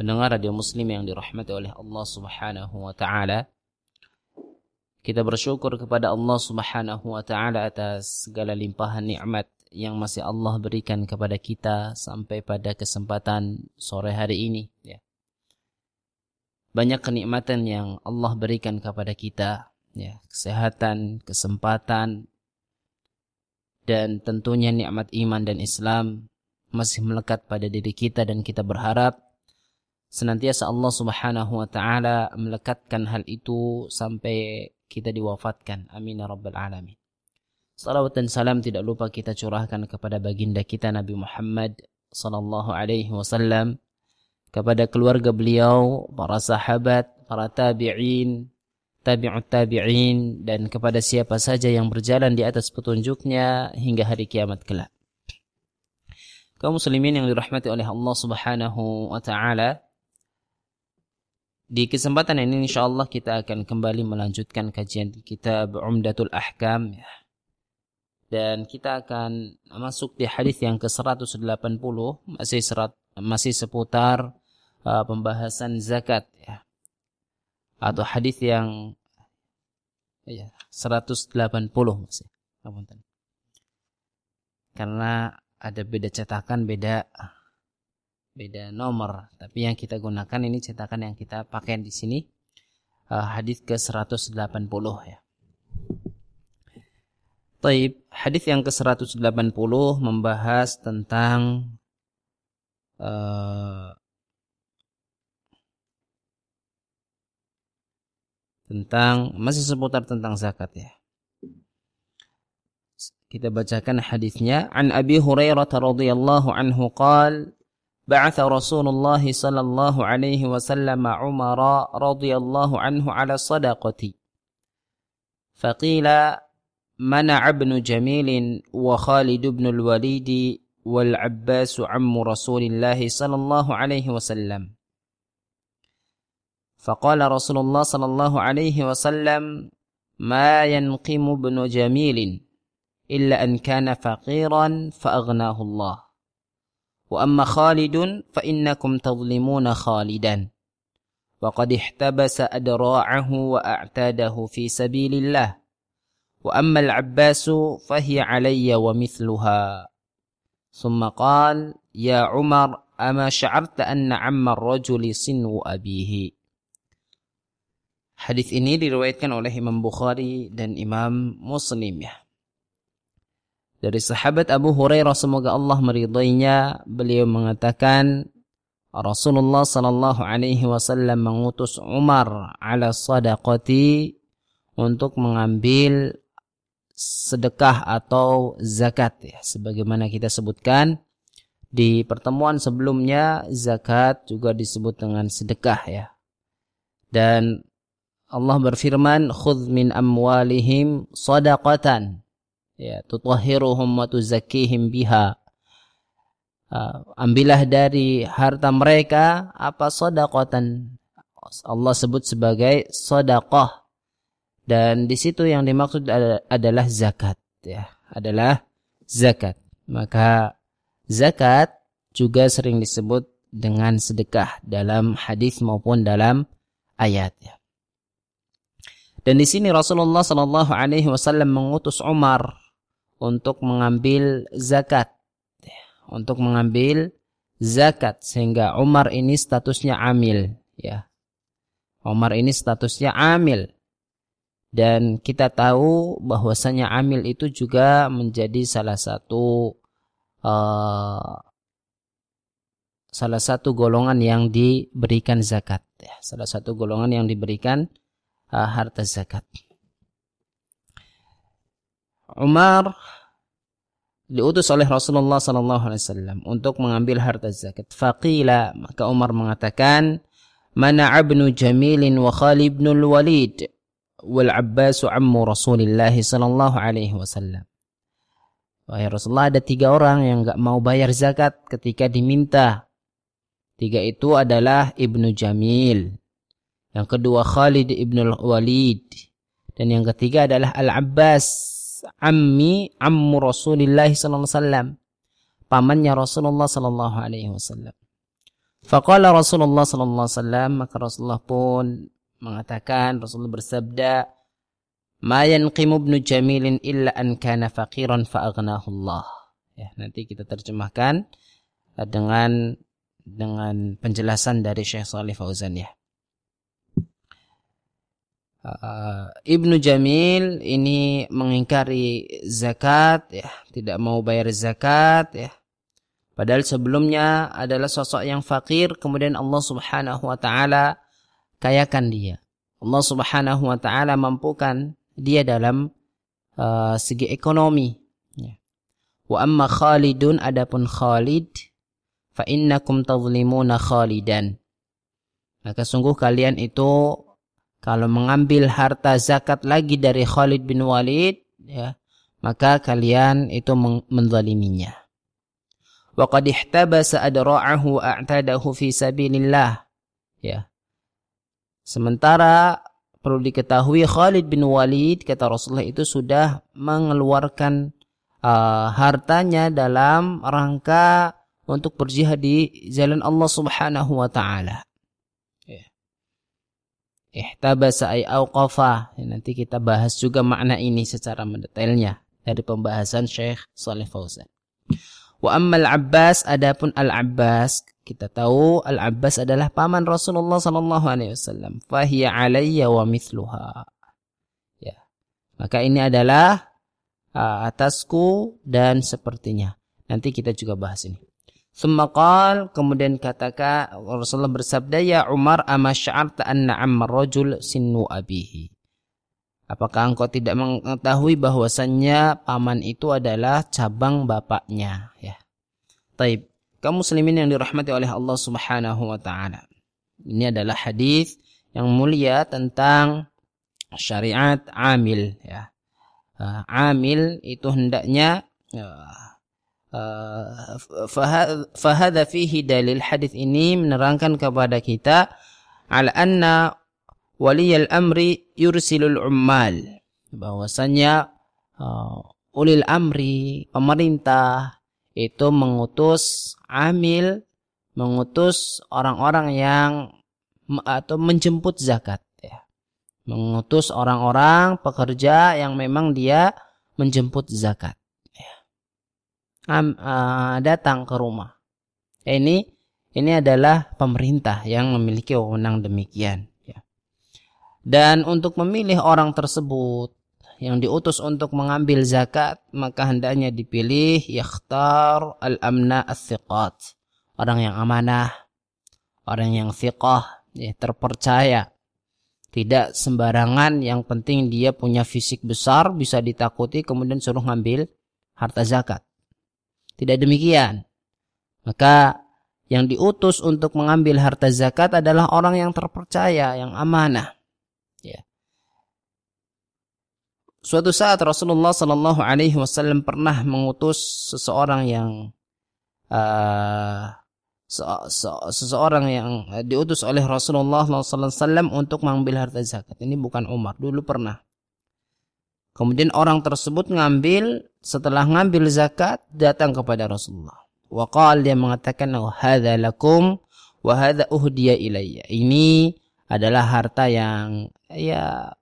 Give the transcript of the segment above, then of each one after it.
pendengar radio muslim yang dirahmati oleh Allah Subhanahu wa taala. Kita bersyukur kepada Allah Subhanahu wa taala atas segala limpahan nikmat yang masih Allah berikan kepada kita sampai pada kesempatan sore hari ini ya. Banyak kenikmatan yang Allah berikan kepada kita ya, kesehatan, kesempatan dan tentunya nikmat iman dan Islam masih melekat pada diri kita dan kita berharap senantiasa Allah Subhanahu wa taala melekatkan hal itu sampai kita diwafatkan. Amin ya rabbal alamin. Salawat dan salam tidak lupa kita curahkan kepada baginda kita Nabi Muhammad sallallahu alaihi wasallam kepada keluarga beliau, para sahabat, para tabi'in, tabi'ut tabi'in dan kepada siapa saja yang berjalan di atas petunjuknya hingga hari kiamat kelak. Kaum muslimin yang dirahmati oleh Allah Subhanahu wa taala, di kesempatan ini insyaallah kita akan kembali melanjutkan kajian kitab Umdatul Ahkam ya. Dan kita akan masuk di hadis yang ke-180 masih masih seputar uh, pembahasan zakat ya. Atau hadis yang ya 180 masih. Karena ada beda cetakan, beda beda nomor. Tapi yang kita gunakan ini cetakan yang kita pakai di sini uh, hadis ke 180 ya. Taib, hadis yang ke-180 membahas tentang uh, tentang masih seputar tentang zakat ya. Kita bacakan hadisnya. An Abi Hurairah radhiyallahu anhu qala بعث رسول الله صلى الله عليه وسلم عمر رضي الله عنه على الصدقة فقيل منع ابن جميل وخالد بن الوليد والعباس عم رسول الله صلى الله عليه وسلم. فقال رسول الله صلى الله عليه وسلم ما ينقم ابن جميل إلا أن كان فقيرا فأغناه الله. وأما خالد فإنكم تظلمون خالدا. وقد احتبس أدراعه وأعتاده في سبيل الله. وأما العباس فهي علي ومثلها. ثم قال يا عمر أما شعرت أن عم الرجل صنو أبيه؟ Hadis ini diriwayatkan oleh Imam Bukhari dan Imam Muslim ya. Dari sahabat Abu Hurairah semoga Allah meridainya, beliau mengatakan Rasulullah sallallahu alaihi wasallam mengutus Umar ala sadaqati untuk mengambil sedekah atau zakat ya sebagaimana kita sebutkan di pertemuan sebelumnya zakat juga disebut dengan sedekah ya. Dan Allah berfirman khudh min amwalihim sadaqatan ya tutahhiruhum wa tuzakkihim biha. Uh, ambillah dari harta mereka apa sedekatan Allah sebut sebagai sedekah dan di situ yang dimaksud adalah zakat ya. Adalah zakat. Maka zakat juga sering disebut dengan sedekah dalam hadis maupun dalam ayat ya. Dan di sini Rasulullah Shallallahu Alaihi Wasallam mengutus Umar untuk mengambil zakat. Untuk mengambil zakat sehingga Umar ini statusnya amil ya. Umar ini statusnya amil. Dan kita tahu bahwasanya amil itu juga menjadi salah satu uh, salah satu golongan yang diberikan zakat ya. salah satu golongan yang diberikan uh, harta zakat Umar diutus oleh Rasulullah sallallahu alaihi wasallam untuk mengambil harta zakat. Faqila maka Umar mengatakan, mana ibnu Jamil wa Khalid bin Walid wal Abbas ammu Rasulillah sallallahu alaihi wasallam. Wahai Rasulullah ada tiga orang yang enggak mau bayar zakat ketika diminta. Tiga itu adalah Ibnu Jamil. Yang kedua Khalid Ibnu Walid. Dan yang ketiga adalah Al-Abbas. Ammi ammu Rasulillah sallallahu alaihi wasallam. Pamannya Rasulullah sallallahu alaihi wasallam. Faqala Rasulullah sallallahu alaihi wasallam maka Rasulullah pun mengatakan Rasulullah bersabda Ma yanqimu ibnu Jamilin illa an kana faqiran fa'aghnahu Allah. Ya, nanti kita terjemahkan eh, dengan dengan penjelasan dari Syekh Salih Fauzan ya. Uh, Ibnu Jamil ini mengingkari zakat ya, tidak mau bayar zakat ya. Padahal sebelumnya adalah sosok yang fakir kemudian Allah Subhanahu wa taala kayakan dia. Allah Subhanahu wa taala mampukan dia dalam uh, segi ekonomi. Ya. Wa amma Khalidun adapun Khalid fa innakum tadhlimuna Khalidan. Maka sungguh kalian itu kalau mengambil harta zakat lagi dari Khalid bin Walid ya, maka kalian itu menzaliminya. Wa qad ihtabasa adra'ahu a'tadahu fi sabilillah. Ya. Sementara perlu diketahui Khalid bin Walid kata Rasulullah itu sudah mengeluarkan uh, hartanya dalam rangka untuk berjihad di jalan Allah Subhanahu wa taala. Ihtabasa ay auqafa. Ya, nanti kita bahas juga makna ini secara mendetailnya dari pembahasan Syekh Saleh Fauzan. Wa ammal Abbas adapun Al Abbas kita tahu Al-Abbas adalah paman Rasulullah sallallahu alaihi wasallam. Fahiya alayya wa mithluha. Ya. Maka ini adalah uh, atasku dan sepertinya. Nanti kita juga bahas ini. Qal, kemudian katakan Rasulullah bersabda, "Ya Umar, ama sya'arta anna amma rajul sinnu abihi?" Apakah engkau tidak mengetahui bahwasannya paman itu adalah cabang bapaknya, ya. Taib kaum muslimin yang dirahmati oleh Allah Subhanahu wa taala. Ini adalah hadis yang mulia tentang syariat amil ya. Uh, amil itu hendaknya uh, uh, fahada fihi dalil hadis ini menerangkan kepada kita ala anna waliyal amri yursilul ummal bahwasanya uh, ulil amri pemerintah itu mengutus amil, mengutus orang-orang yang atau menjemput zakat ya. Mengutus orang-orang pekerja yang memang dia menjemput zakat. Uh, datang ke rumah. Ini ini adalah pemerintah yang memiliki wewenang demikian ya. Dan untuk memilih orang tersebut yang diutus untuk mengambil zakat maka hendaknya dipilih yakhtar al-amna as-siqat orang yang amanah orang yang thiqah ya, terpercaya tidak sembarangan yang penting dia punya fisik besar bisa ditakuti kemudian suruh ngambil harta zakat tidak demikian maka yang diutus untuk mengambil harta zakat adalah orang yang terpercaya yang amanah ya Suatu saat Rasulullah Shallallahu Alaihi Wasallam pernah mengutus seseorang yang uh, se se seseorang yang diutus oleh Rasulullah SAW untuk mengambil harta zakat. Ini bukan Umar, dulu pernah. Kemudian orang tersebut ngambil, setelah ngambil zakat, datang kepada Rasulullah. Waqal dia mengatakan, hadza lakum wa hadza ilayya. Ini adalah harta yang ya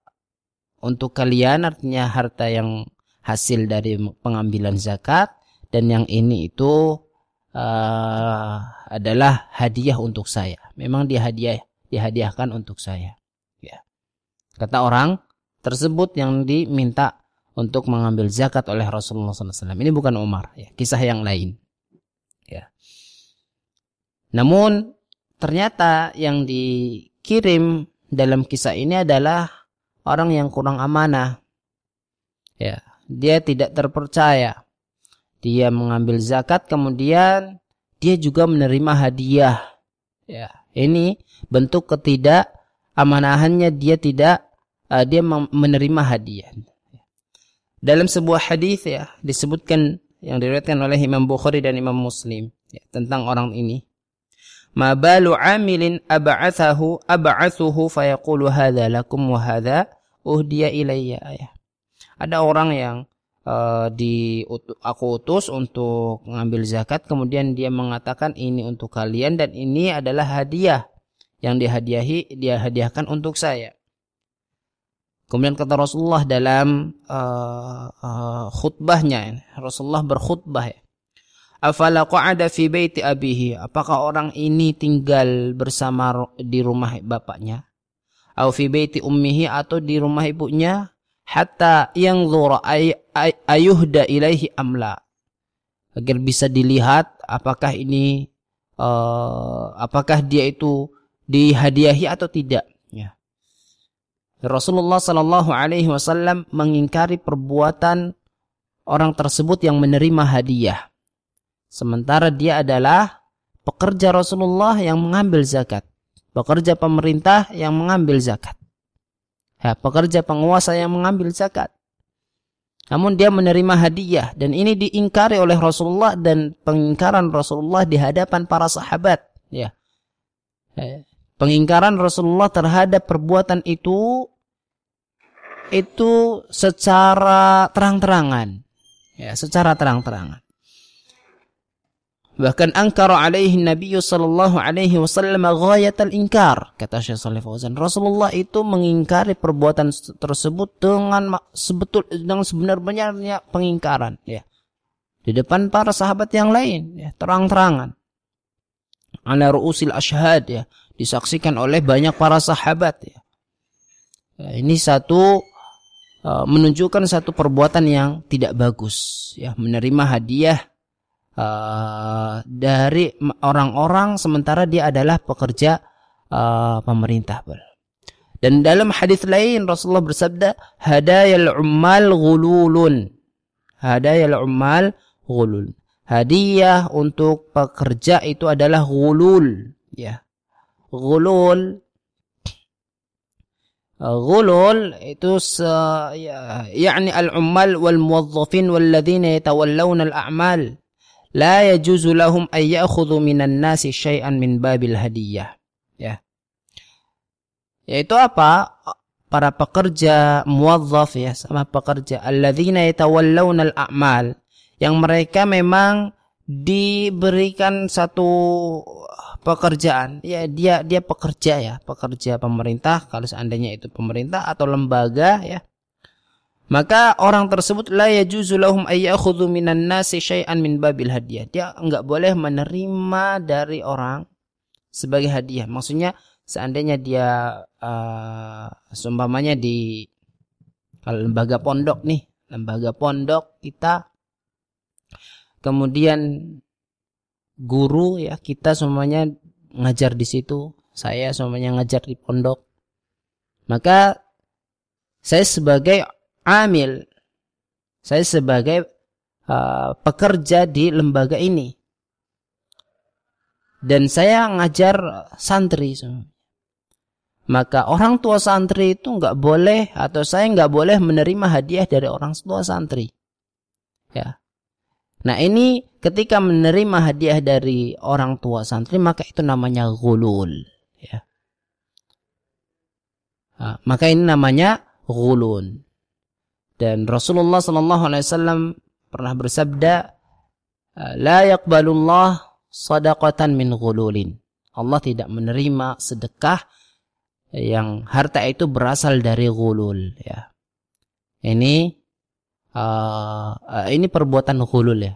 untuk kalian artinya harta yang hasil dari pengambilan zakat dan yang ini itu uh, adalah hadiah untuk saya. Memang dia hadiah dihadiahkan untuk saya. Ya. Kata orang tersebut yang diminta untuk mengambil zakat oleh Rasulullah SAW. Ini bukan Umar, ya, kisah yang lain. Ya. Namun ternyata yang dikirim dalam kisah ini adalah orang yang kurang amanah. Ya, dia tidak terpercaya. Dia mengambil zakat kemudian dia juga menerima hadiah. Ya, ini bentuk ketidakamaнаhannya dia tidak uh, dia menerima hadiah. Dalam sebuah hadis ya disebutkan yang diriwayatkan oleh Imam Bukhari dan Imam Muslim ya, tentang orang ini. Ma balu amilin ab'athahu ab'athuhu fayaqulu hadza lakum wa hadza uhdiya ilayya ya. Ada orang yang uh, di aku utus untuk mengambil zakat kemudian dia mengatakan ini untuk kalian dan ini adalah hadiah yang dihadiahi dia hadiahkan untuk saya. Kemudian kata Rasulullah dalam uh, uh, khutbahnya, Rasulullah berkhutbah ya. Afala qa'ada fi baiti abihi? Apakah orang ini tinggal bersama di rumah bapaknya? Atau fi baiti ummihi atau di rumah ibunya? Hatta yang ay, ay, ayuhda ilaihi amla. Agar bisa dilihat apakah ini uh, apakah dia itu dihadiahi atau tidak. Rasulullah Shallallahu Alaihi Wasallam mengingkari perbuatan orang tersebut yang menerima hadiah. Sementara dia adalah pekerja Rasulullah yang mengambil zakat. Pekerja pemerintah yang mengambil zakat. Ya, pekerja penguasa yang mengambil zakat. Namun dia menerima hadiah dan ini diingkari oleh Rasulullah dan pengingkaran Rasulullah di hadapan para sahabat. Ya. Pengingkaran Rasulullah terhadap perbuatan itu itu secara terang-terangan. Ya secara terang-terangan. Bahkan angkara alaihi Nabi sallallahu alaihi wasallam ghayat al-inkar kata Syekh Shalih Fauzan. Rasulullah itu mengingkari perbuatan tersebut dengan sebetul dengan sebenar-benarnya pengingkaran ya. Di depan para sahabat yang lain ya terang-terangan. Ala ruusil ashhad ya disaksikan oleh banyak para sahabat ya. ya ini satu uh, menunjukkan satu perbuatan yang tidak bagus ya. Menerima hadiah uh, dari orang-orang sementara dia adalah pekerja uh, pemerintah dan dalam hadis lain Rasulullah bersabda hadayal ummal ghululun. Hadayal ummal ghulul. Hadiah untuk pekerja itu adalah ghulul ya Ghulul. Ghulul itu se, ya, yakni al-ummal wal muwazzafin walladzina yatawallawna al-a'mal. La yajuzu lahum ay ya'khudhu minan nasi syai'an min babil hadiyah. Ya. Yaitu apa? Para pekerja muwazzaf ya sama pekerja alladzina yatawallawna al-a'mal. Yang mereka memang diberikan satu pekerjaan. Ya dia dia pekerja ya pekerja pemerintah kalau seandainya itu pemerintah atau lembaga ya. Maka orang tersebut la yajuzu lahum ayyakhudhu minan nasi syai'an min babil hadiah. Dia enggak boleh menerima dari orang sebagai hadiah. Maksudnya seandainya dia uh, seumpamanya di kalau lembaga pondok nih lembaga pondok kita kemudian guru ya kita semuanya ngajar di situ. Saya semuanya ngajar di pondok. Maka saya sebagai amil saya sebagai uh, pekerja di lembaga ini. Dan saya ngajar santri maka orang tua santri itu nggak boleh atau saya nggak boleh menerima hadiah dari orang tua santri. Ya Nah ini ketika menerima hadiah dari orang tua santri maka itu namanya gulul. Ya. Nah, maka ini namanya gulul. Dan Rasulullah Sallallahu Alaihi Wasallam pernah bersabda, لا يقبلullah sadaqatan min gululin. Allah tidak menerima sedekah yang harta itu berasal dari gulul. Ya. Ini uh, uh, ini perbuatan hulul ya.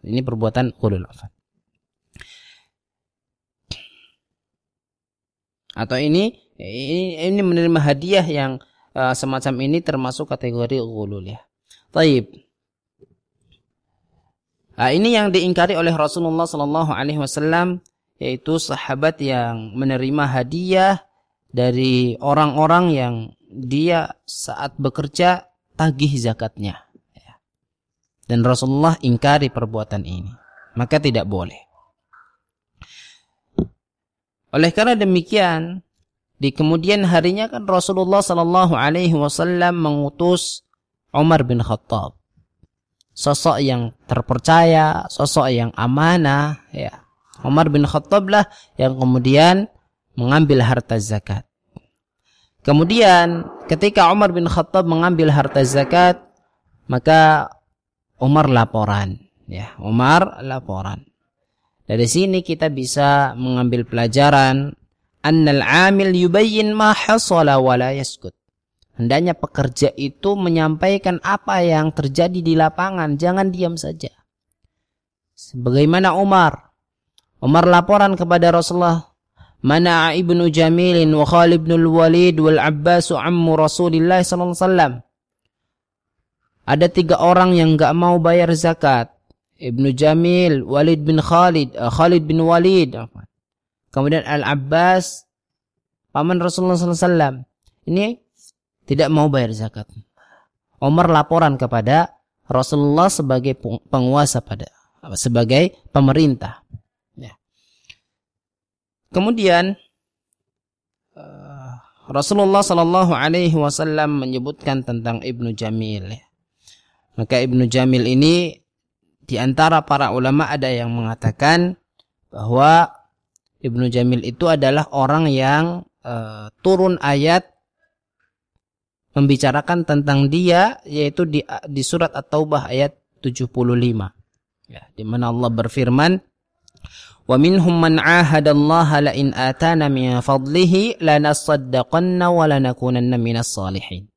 Ini perbuatan hulul. Atau ini ini, ini menerima hadiah yang uh, semacam ini termasuk kategori hulul ya. Taib. Nah, ini yang diingkari oleh Rasulullah Sallallahu Alaihi Wasallam yaitu sahabat yang menerima hadiah dari orang-orang yang dia saat bekerja tagih zakatnya. Dan Rasulullah ingkari perbuatan ini. Maka tidak boleh. Oleh karena demikian, di kemudian harinya kan Rasulullah Sallallahu Alaihi Wasallam mengutus Umar bin Khattab, sosok yang terpercaya, sosok yang amanah, ya. Umar bin Khattab lah yang kemudian mengambil harta zakat. Kemudian ketika Umar bin Khattab mengambil harta zakat, maka Umar laporan, ya. Umar laporan. Dari sini kita bisa mengambil pelajaran annal amil yubayyin ma hasala wa la yaskut. Hendaknya pekerja itu menyampaikan apa yang terjadi di lapangan, jangan diam saja. Sebagaimana Umar. Umar laporan kepada Rasulullah, "Mana ibnu Jamilin wa Khalid bin Walid wal Abbas ammu Rasulillah sallallahu alaihi wasallam." Ada tiga orang yang enggak mau bayar zakat. Ibnu Jamil, Walid bin Khalid, uh, Khalid bin Walid. Kemudian Al-Abbas, paman Rasulullah SAW. Ini tidak mau bayar zakat. Umar laporan kepada Rasulullah sebagai penguasa pada sebagai pemerintah. Ya. Kemudian uh, Rasulullah Shallallahu Alaihi Wasallam menyebutkan tentang Ibnu Jamil. Ya. Maka Ibnu Jamil ini di antara para ulama ada yang mengatakan bahwa Ibnu Jamil itu adalah orang yang uh, turun ayat membicarakan tentang dia yaitu di di surat At-Taubah ayat 75. Ya, di mana Allah berfirman Wa minhum man 'ahadallaha la in atana min fadlihi lanasaddaqanna wa lanakunanna minas salihin.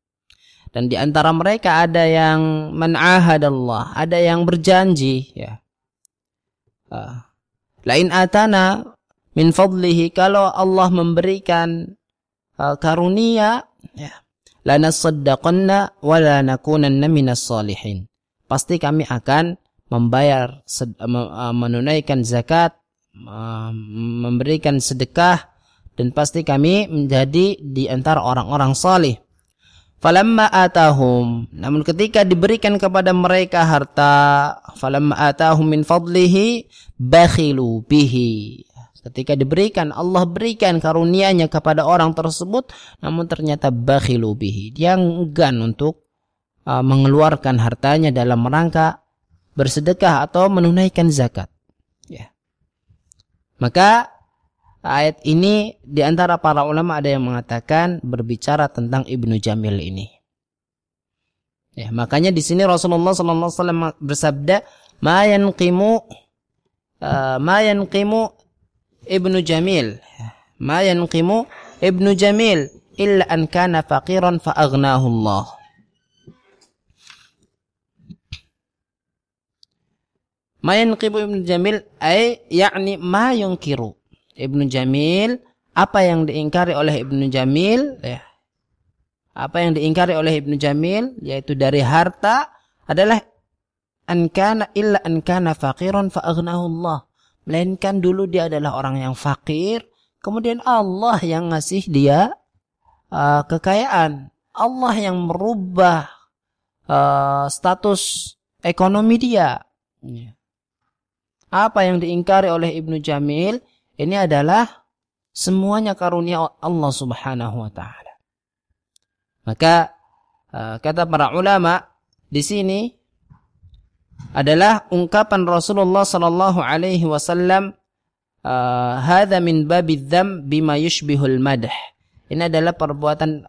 Dan di antara mereka ada yang men'ahadallah, ada yang berjanji ya. Lain atana min fadlihi kalau Allah memberikan uh, karunia ya lanasaddaqanna wa lanakunanna minas salihin. Pasti kami akan membayar menunaikan zakat, memberikan sedekah dan pasti kami menjadi di antara orang-orang salih. Falamma atahum. Namun ketika diberikan kepada mereka harta, falamma atahum min fadlihi bakhilu bihi. Ketika diberikan Allah berikan karunia-Nya kepada orang tersebut, namun ternyata bakhilu bihi. Dia enggan untuk uh, mengeluarkan hartanya dalam rangka bersedekah atau menunaikan zakat. Ya. Maka ayat ini di antara para ulama ada yang mengatakan berbicara tentang Ibnu Jamil ini. Ya, makanya di sini Rasulullah sallallahu alaihi wasallam bersabda, "Ma yanqimu uh, ma yanqimu Ibnu Jamil." Ma yanqimu Ibnu Jamil illa an kana faqiran fa aghnahu Allah. Ma yanqimu Ibnu Jamil ay yakni ma yunkiru Ibnu Jamil apa yang diingkari oleh Ibnu Jamil ya. Apa yang diingkari oleh Ibnu Jamil yaitu dari harta adalah ankana illa ankana faqiran fa Allah. Melainkan dulu dia adalah orang yang fakir kemudian Allah yang ngasih dia uh, kekayaan. Allah yang merubah uh, status ekonomi dia. Ya. apa yang diingkari oleh Ibnu Jamil ini adalah semuanya karunia Allah Subhanahu wa taala. Maka eh, kata para ulama di sini adalah ungkapan Rasulullah sallallahu alaihi wasallam eh, hadza min babi dzam bima yushbihul madah. Ini adalah perbuatan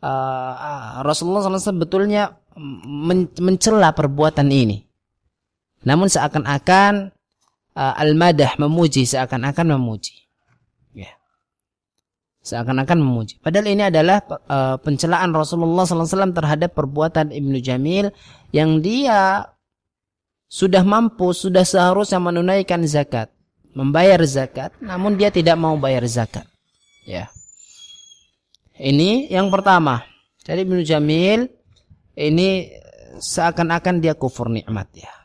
uh, Rasulullah sebetulnya men mencela perbuatan ini. Namun seakan-akan uh, al-madah memuji seakan-akan memuji. Ya. Seakan-akan memuji. Padahal ini adalah uh, pencelaan Rasulullah SAW terhadap perbuatan Ibnu Jamil yang dia sudah mampu, sudah seharusnya menunaikan zakat, membayar zakat, namun dia tidak mau bayar zakat. Ya. Ini yang pertama. Jadi Ibnu Jamil ini seakan-akan dia kufur nikmat ya.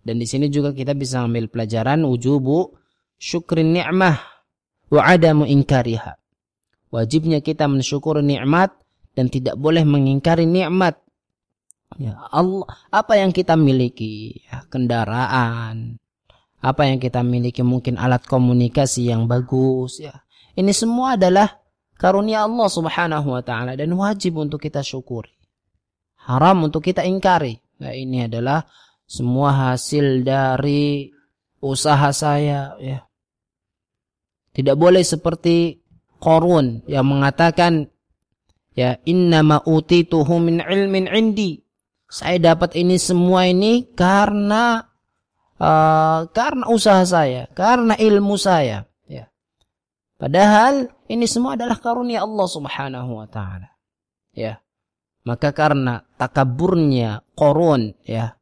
Dan di sini juga kita bisa ambil pelajaran wujubu syukrin ni'mah wa adamu inkariha. Wajibnya kita mensyukur nikmat dan tidak boleh mengingkari nikmat. Ya Allah, apa yang kita miliki, ya, kendaraan, apa yang kita miliki mungkin alat komunikasi yang bagus ya. Ini semua adalah karunia Allah Subhanahu wa taala dan wajib untuk kita syukuri. Haram untuk kita ingkari. Nah, ini adalah semua hasil dari usaha saya ya. Tidak boleh seperti Korun yang mengatakan ya innama utituhu min ilmin indi. Saya dapat ini semua ini karena uh, karena usaha saya, karena ilmu saya. Ya. Padahal ini semua adalah karunia Allah Subhanahu wa taala. Ya. Maka karena takaburnya korun ya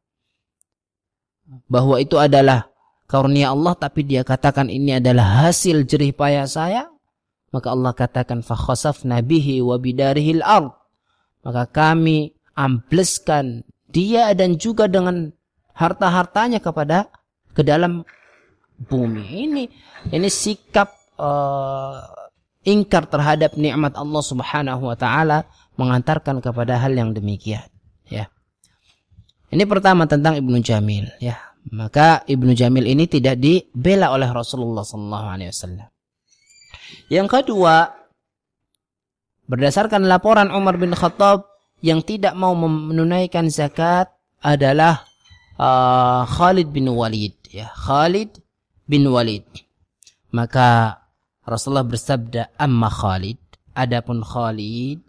bahwa itu adalah karunia Allah tapi dia katakan ini adalah hasil jerih payah saya maka Allah katakan fakhasafna bihi wa bidarihil ard. Maka kami ambleskan dia dan juga dengan harta-hartanya kepada ke dalam bumi ini. Ini sikap uh, ingkar terhadap nikmat Allah Subhanahu wa taala mengantarkan kepada hal yang demikian. Ya ini pertama tentang Ibnu Jamil ya maka Ibnu Jamil ini tidak dibela oleh Rasulullah SAW. Yang kedua, berdasarkan laporan Umar bin Khattab yang tidak mau menunaikan zakat adalah uh, Khalid bin Walid. Ya, Khalid bin Walid. Maka Rasulullah bersabda, "Amma Khalid." Adapun Khalid,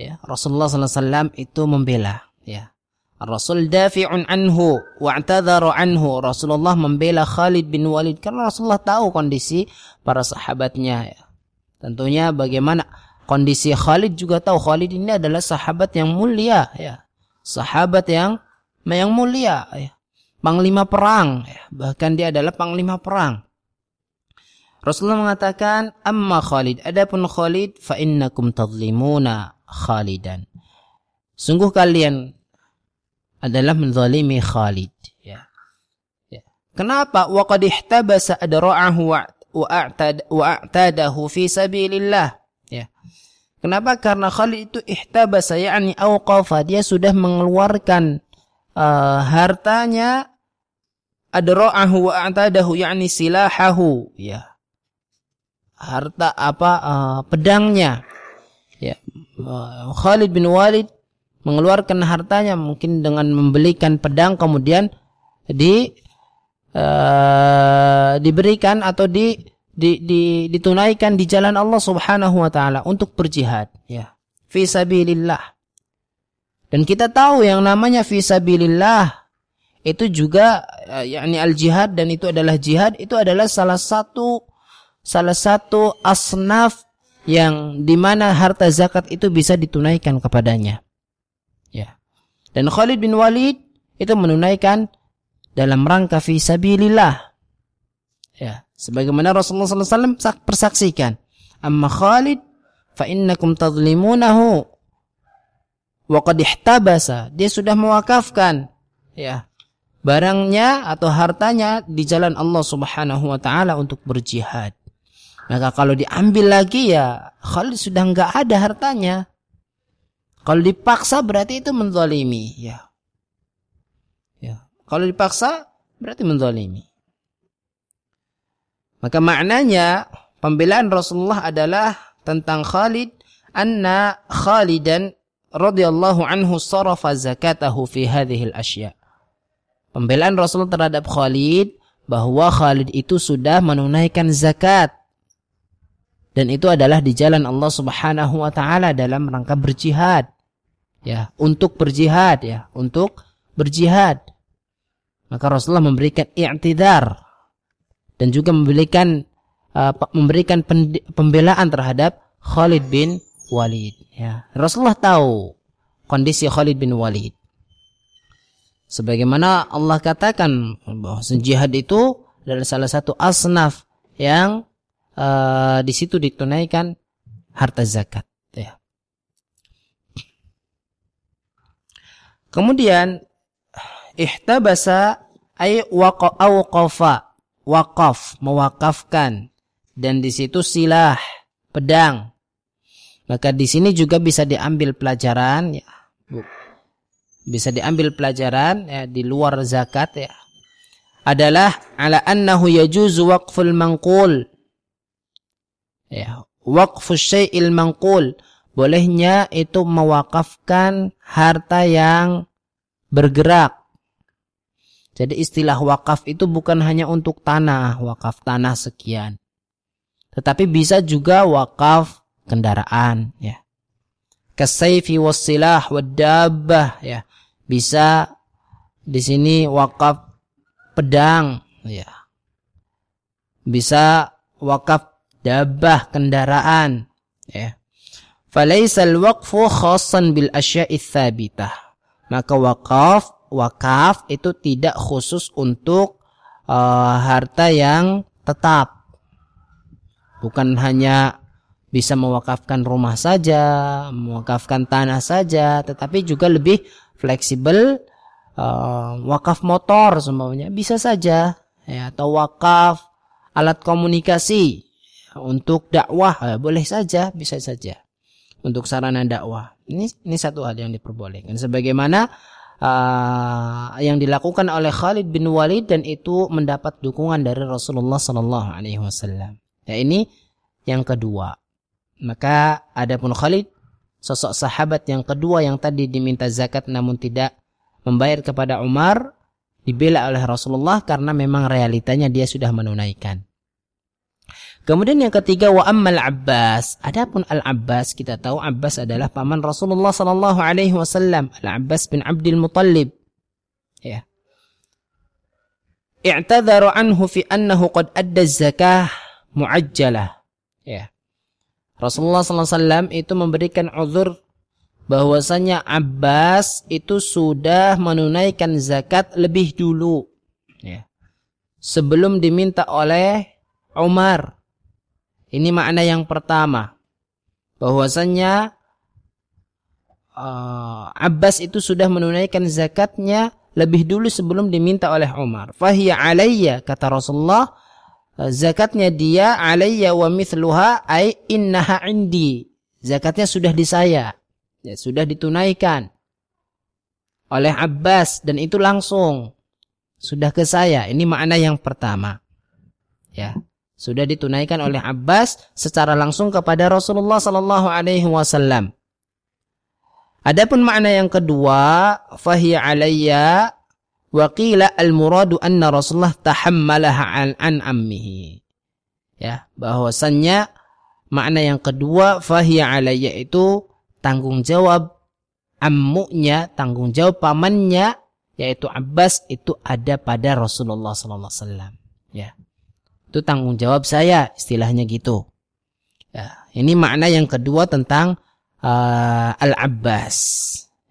ya, Rasulullah SAW itu membela. Ya, Rasul dafi'un anhu wa'tadharu anhu. Rasulullah membela Khalid bin Walid karena Rasulullah tahu kondisi para sahabatnya. Ya. Tentunya bagaimana kondisi Khalid juga tahu Khalid ini adalah sahabat yang mulia ya. Sahabat yang yang mulia ya. Panglima perang ya. Bahkan dia adalah panglima perang. Rasulullah mengatakan amma Khalid adapun Khalid fa innakum tadlimuna Khalidan. Sungguh kalian adalah menzalimi Khalid. Ya. ya. Kenapa? Wa qad ihtabasa adra'ahu wa a'tadahu fi sabilillah. Ya. Kenapa? Karena Khalid itu ihtabasa yakni awqafa, dia sudah mengeluarkan uh, hartanya adra'ahu wa a'tadahu yakni silahahu, ya. Harta apa uh, pedangnya. Ya. Uh, Khalid bin Walid mengeluarkan hartanya mungkin dengan membelikan pedang kemudian di uh, diberikan atau di, di, di ditunaikan di jalan Allah Subhanahu wa taala untuk berjihad ya. Fi sabilillah. Dan kita tahu yang namanya fi sabilillah itu juga uh, yakni al jihad dan itu adalah jihad itu adalah salah satu salah satu asnaf yang di mana harta zakat itu bisa ditunaikan kepadanya dan Khalid bin Walid itu menunaikan dalam rangka fi sabilillah. Ya, sebagaimana Rasulullah SAW persaksikan. Amma Khalid fa innakum tadlimunahu wa qad ihtabasa. Dia sudah mewakafkan ya barangnya atau hartanya di jalan Allah Subhanahu wa taala untuk berjihad. Maka kalau diambil lagi ya Khalid sudah enggak ada hartanya. Kalau dipaksa berarti itu menzalimi, ya. Ya. Kalau dipaksa berarti menzalimi. Maka maknanya pembelaan Rasulullah adalah tentang Khalid anna Khalidan radhiyallahu anhu sarafa zakatahu fi hadhihi al-asya. Pembelaan Rasulullah terhadap Khalid bahwa Khalid itu sudah menunaikan zakat dan itu adalah di jalan Allah Subhanahu wa taala dalam rangka berjihad ya untuk berjihad ya untuk berjihad. Maka Rasulullah memberikan i'tidar dan juga memberikan uh, memberikan pembelaan terhadap Khalid bin Walid ya. Rasulullah tahu kondisi Khalid bin Walid. Sebagaimana Allah katakan bahwa jihad itu adalah salah satu asnaf yang uh, di situ ditunaikan harta zakat Kemudian ihtabasa ay waqafa waqaf mewakafkan dan di situ silah pedang. Maka di sini juga bisa diambil pelajaran ya. Bisa diambil pelajaran ya di luar zakat ya. adalah ala annahu yajuzu waqful manqul. Ya, waqfu syai'il manqul. Bolehnya itu mewakafkan harta yang bergerak. Jadi istilah wakaf itu bukan hanya untuk tanah, wakaf tanah sekian. Tetapi bisa juga wakaf kendaraan, ya. Kasaifi wassilah wadabbah, ya. Bisa di sini wakaf pedang, ya. Bisa wakaf dabah kendaraan, ya. Falaisal waqfu khassan bil asya'i tsabitah. Maka wakaf wakaf itu tidak khusus untuk uh, harta yang tetap. Bukan hanya bisa mewakafkan rumah saja, mewakafkan tanah saja, tetapi juga lebih fleksibel uh, wakaf motor semuanya bisa saja ya atau wakaf alat komunikasi untuk dakwah ya, boleh saja bisa saja untuk sarana dakwah. Ini ini satu hal yang diperbolehkan. Sebagaimana uh, yang dilakukan oleh Khalid bin Walid dan itu mendapat dukungan dari Rasulullah Sallallahu Alaihi Wasallam. Ya ini yang kedua. Maka adapun Khalid sosok sahabat yang kedua yang tadi diminta zakat namun tidak membayar kepada Umar dibela oleh Rasulullah karena memang realitanya dia sudah menunaikan. Kemudian yang ketiga wa ammal Abbas. Adapun Al Abbas kita tahu Abbas adalah paman Rasulullah sallallahu alaihi wasallam, Al Abbas bin Abdul Muttalib. Ya. I'tadharu anhu fi annahu qad adda zakah muajjalah. Ya. Rasulullah sallallahu alaihi wasallam itu memberikan uzur bahwasanya Abbas itu sudah menunaikan zakat lebih dulu ya. sebelum diminta oleh Umar ini makna yang pertama. Bahwasanya uh, Abbas itu sudah menunaikan zakatnya lebih dulu sebelum diminta oleh Umar. Fahiya alayya kata Rasulullah zakatnya dia alayya wa mithluha ay innaha indi. Zakatnya sudah di saya. Ya, sudah ditunaikan oleh Abbas dan itu langsung sudah ke saya. Ini makna yang pertama. Ya, sudah ditunaikan oleh Abbas secara langsung kepada Rasulullah sallallahu alaihi wasallam. Adapun makna yang kedua, fahiya alayya wa qila al muradu anna Rasulullah tahammalaha an, an ammihi. Ya, bahwasannya makna yang kedua fahiya alayya itu tanggung jawab ammunya, tanggung jawab pamannya yaitu Abbas itu ada pada Rasulullah sallallahu alaihi wasallam. Ya. Itu tanggung jawab saya, istilahnya gitu. Ya, ini makna yang kedua tentang uh, Al-Abbas.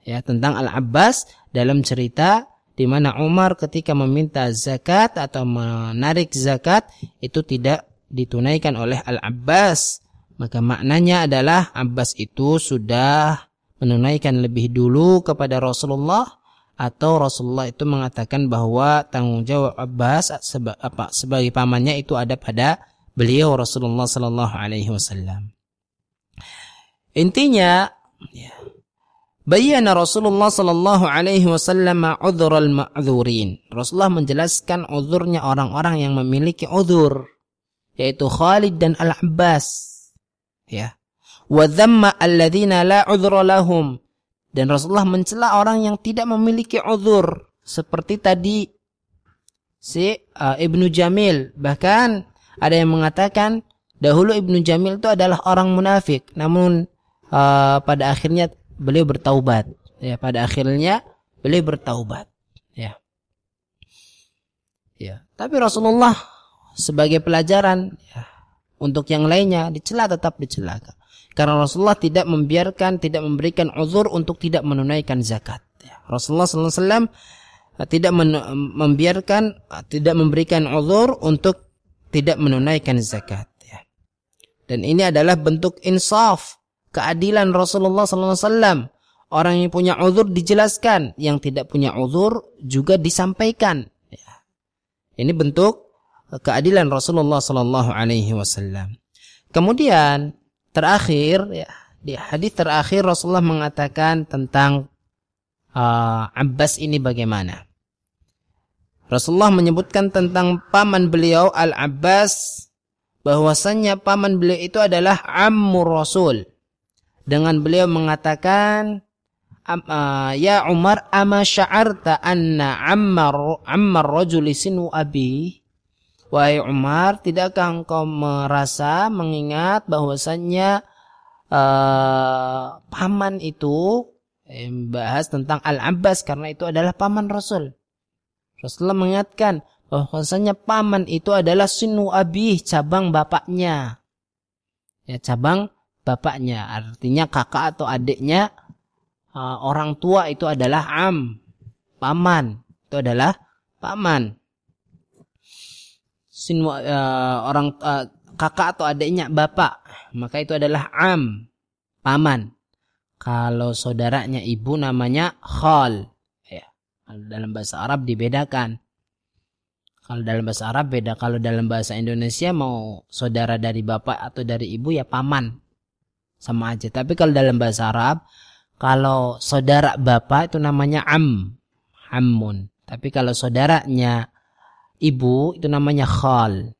Ya, tentang Al-Abbas dalam cerita di mana Umar ketika meminta zakat atau menarik zakat itu tidak ditunaikan oleh Al-Abbas maka maknanya adalah Abbas itu sudah menunaikan lebih dulu kepada Rasulullah atau Rasulullah itu mengatakan bahwa tanggung jawab Abbas seba, apa, sebagai pamannya itu ada pada beliau Rasulullah sallallahu alaihi wasallam. Intinya ya, Bayyana Rasulullah sallallahu alaihi wasallam al ma'dzurin. Rasulullah menjelaskan uzurnya orang-orang yang memiliki uzur yaitu Khalid dan Al-Abbas ya wa dhamma alladzina la udhra lahum dan Rasulullah mencela orang yang tidak memiliki uzur. Seperti tadi si uh, Ibnu Jamil. Bahkan ada yang mengatakan dahulu Ibnu Jamil itu adalah orang munafik. Namun uh, pada akhirnya beliau bertaubat. Ya pada akhirnya beliau bertaubat. Ya. Ya. Tapi Rasulullah sebagai pelajaran ya, untuk yang lainnya dicela tetap dicela. Karena Rasulullah tidak membiarkan, tidak memberikan uzur untuk tidak menunaikan zakat. Rasulullah SAW eh, tidak membiarkan, eh, tidak memberikan uzur untuk tidak menunaikan zakat. Ya. Dan ini adalah bentuk insaf, keadilan Rasulullah SAW. Orang yang punya uzur dijelaskan, yang tidak punya uzur juga disampaikan. Ya. Ini bentuk keadilan Rasulullah Sallallahu Alaihi Wasallam. Kemudian terakhir ya di hadis terakhir Rasulullah mengatakan tentang uh, Abbas ini bagaimana. Rasulullah menyebutkan tentang paman beliau Al-Abbas bahwasannya paman beliau itu adalah ammur Rasul. Dengan beliau mengatakan uh, ya Umar ama sya'arta anna ammar ammar rajuli sinu abi Wahai Umar, tidakkah engkau merasa mengingat bahwasannya uh, paman itu eh, bahas tentang Al-Abbas karena itu adalah paman Rasul. Rasulullah mengingatkan bahwasanya paman itu adalah sinu abi cabang bapaknya. Ya, cabang bapaknya. Artinya kakak atau adiknya uh, orang tua itu adalah am. Paman. Itu adalah paman. Sinu, uh, orang uh, kakak atau adiknya bapak. Maka itu adalah am. Paman. Kalau saudaranya ibu namanya khal. Dalam bahasa Arab dibedakan. Kalau dalam bahasa Arab beda. Kalau dalam bahasa Indonesia mau saudara dari bapak atau dari ibu ya paman. Sama aja. Tapi kalau dalam bahasa Arab, kalau saudara bapak itu namanya am. Ammun. Tapi kalau saudaranya ibu itu namanya khal.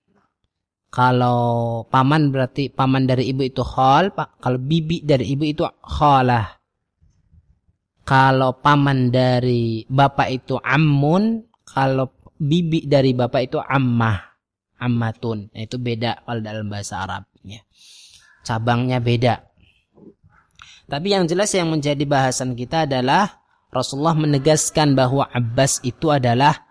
Kalau paman berarti paman dari ibu itu khal. Kalau bibi dari ibu itu khalah. Kalau paman dari bapak itu ammun, kalau bibi dari bapak itu ammah, ammatun. Nah, itu beda kalau dalam bahasa Arab. Ya. Cabangnya beda. Tapi yang jelas yang menjadi bahasan kita adalah Rasulullah menegaskan bahwa Abbas itu adalah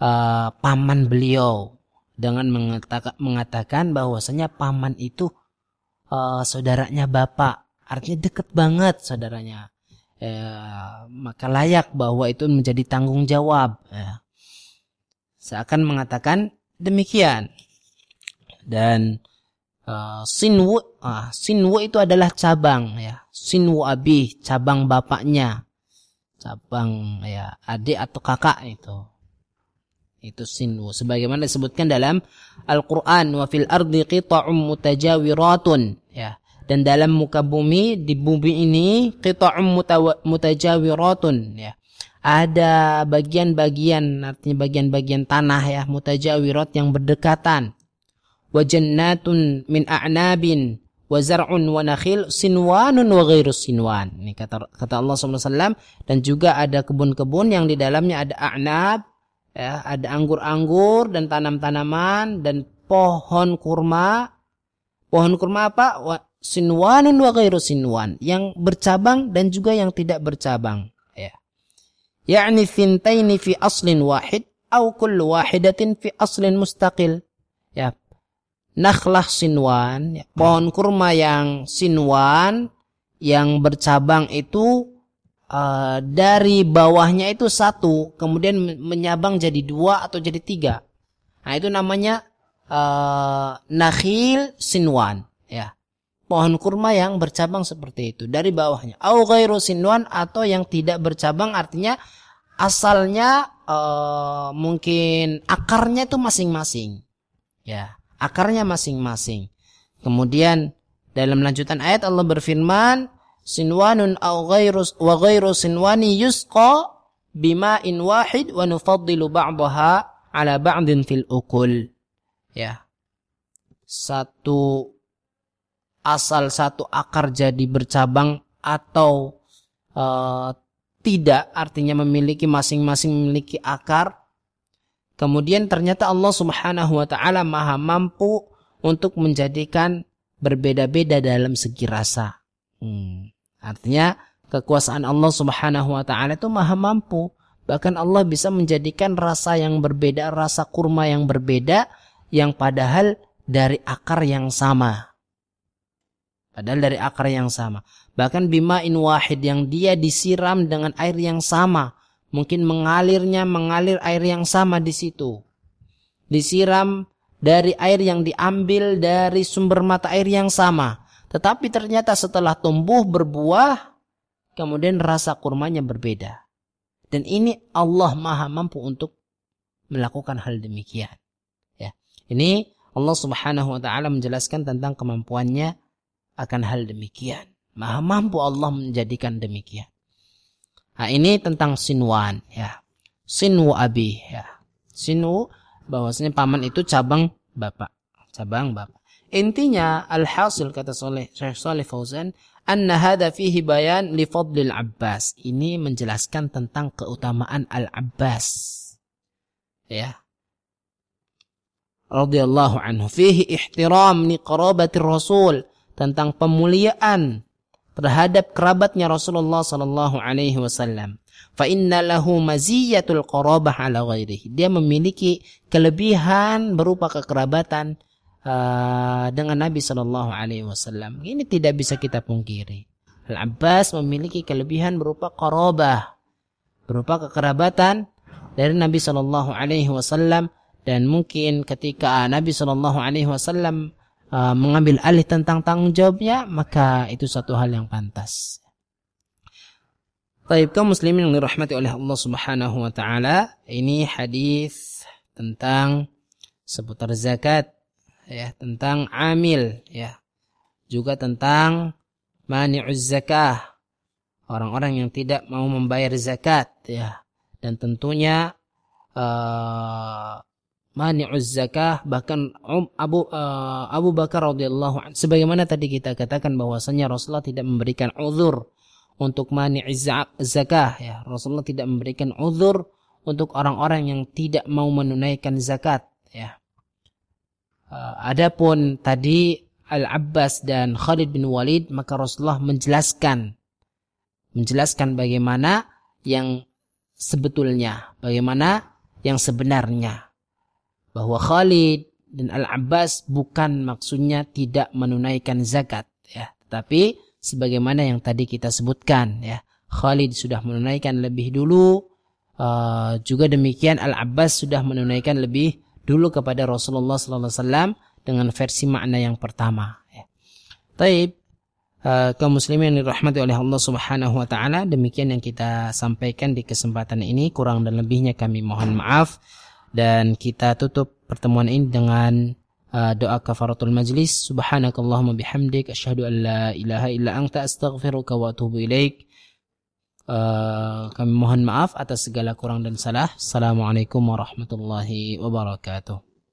uh, paman beliau dengan mengatakan, mengatakan bahwasanya paman itu uh, saudaranya bapak. Artinya deket banget saudaranya ya, maka layak bahwa itu menjadi tanggung jawab. Ya. Seakan mengatakan demikian. Dan uh, sinwu, uh, sinwu itu adalah cabang ya. Sinwu abi, cabang bapaknya. Cabang ya adik atau kakak itu. Itu sinwu. Sebagaimana disebutkan dalam Al-Quran. Wa fil ardi qita'um mutajawiratun. Ya dan dalam muka bumi di bumi ini qita'um mutajawiratun ya ada bagian-bagian artinya bagian-bagian tanah ya mutajawirat yang berdekatan wa jannatun min a'nabin wa zar'un wa nakhil sinwanun wa ghairu sinwan ini kata kata Allah SAW dan juga ada kebun-kebun yang di dalamnya ada a'nab ya, ada anggur-anggur dan tanam-tanaman dan pohon kurma. Pohon kurma apa? Sinwanun wa ghairu sinwan. Yang bercabang dan juga yang tidak bercabang. Ya. Yakni thintaini fi aslin wahid au kullu wahidatin fi aslin mustaqil. Ya. Nakhlah sinwan ya, pohon kurma yang sinwan yang bercabang itu uh, dari bawahnya itu satu kemudian menyabang jadi dua atau jadi tiga. Nah itu namanya uh, nakhil sinwan ya. Pohon kurma yang bercabang seperti itu dari bawahnya. Au ghairu sinwan atau yang tidak bercabang artinya asalnya uh, mungkin akarnya itu masing-masing ya. Akarnya masing-masing. Kemudian dalam lanjutan ayat Allah berfirman sinwanun au ghairu wa ghairu sinwani yusqa in wahid wa nufaddilu ba'daha ala ba'din fil ukul. Ya. Satu asal satu akar jadi bercabang atau uh, tidak artinya memiliki masing-masing memiliki akar. Kemudian ternyata Allah Subhanahu wa taala Maha mampu untuk menjadikan berbeda-beda dalam segi rasa. Hmm. Artinya kekuasaan Allah Subhanahu wa taala itu Maha mampu bahkan Allah bisa menjadikan rasa yang berbeda rasa kurma yang berbeda yang padahal dari akar yang sama Padahal dari akar yang sama. Bahkan bima'in wahid yang dia disiram dengan air yang sama. Mungkin mengalirnya mengalir air yang sama di situ. Disiram dari air yang diambil dari sumber mata air yang sama. Tetapi ternyata setelah tumbuh berbuah, kemudian rasa kurmanya berbeda. Dan ini Allah maha mampu untuk melakukan hal demikian. Ya. Ini Allah subhanahu wa ta'ala menjelaskan tentang kemampuannya akan hal demikian. Maha mampu Allah menjadikan demikian. Nah, ini tentang sinwan ya. Sinwu abi ya. Sinu bahwasanya paman itu cabang bapak, cabang bapak. Intinya alhasil kata Soleh Syekh Soleh Fauzan, anna hadha fihi bayan li fadlil Abbas. Ini menjelaskan tentang keutamaan Al-Abbas. Ya. Radhiyallahu anhu. Fihi ihtiram li qarabatir Rasul tentang pemuliaan terhadap kerabatnya Rasulullah sallallahu alaihi wasallam. Fa inna lahu maziyatul qarabah ala ghairihi. Dia memiliki kelebihan berupa kekerabatan uh, dengan Nabi Shallallahu Alaihi Wasallam. Ini tidak bisa kita pungkiri. Al Abbas memiliki kelebihan berupa korobah, berupa kekerabatan dari Nabi Shallallahu Alaihi Wasallam dan mungkin ketika Nabi Shallallahu Alaihi Wasallam uh, mengambil alih tentang tanggung jawabnya maka itu satu hal yang pantas. Baik kaum muslimin yang dirahmati oleh Allah Subhanahu wa taala, ini hadis tentang seputar zakat ya tentang amil ya. Juga tentang mani'uz zakah. Orang-orang yang tidak mau membayar zakat ya. Dan tentunya uh, mani'uz zakah bahkan um, Abu uh, Abu Bakar radhiyallahu sebagaimana tadi kita katakan bahwasanya Rasulullah tidak memberikan uzur untuk mani'iz zakah ya. Rasulullah tidak memberikan uzur untuk orang-orang yang tidak mau menunaikan zakat ya adapun tadi Al-Abbas dan Khalid bin Walid maka Rasulullah menjelaskan menjelaskan bagaimana yang sebetulnya, bagaimana yang sebenarnya. Bahwa Khalid dan Al-Abbas bukan maksudnya tidak menunaikan zakat ya, tetapi sebagaimana yang tadi kita sebutkan ya. Khalid sudah menunaikan lebih dulu uh, juga demikian Al-Abbas sudah menunaikan lebih dulu kepada Rasulullah sallallahu alaihi wasallam dengan versi makna yang pertama ya. Taib uh, kaum muslimin yang dirahmati oleh Allah Subhanahu wa taala demikian yang kita sampaikan di kesempatan ini. Kurang dan lebihnya kami mohon maaf. Dan kita tutup pertemuan ini dengan uh, doa kafaratul majlis. Subhanakallahumma bihamdik asyhadu an la ilaha illa anta astaghfiruka wa atubu ilaik Uh, kami mohon maaf atas segala kurang dan salah. Assalamualaikum warahmatullahi wabarakatuh.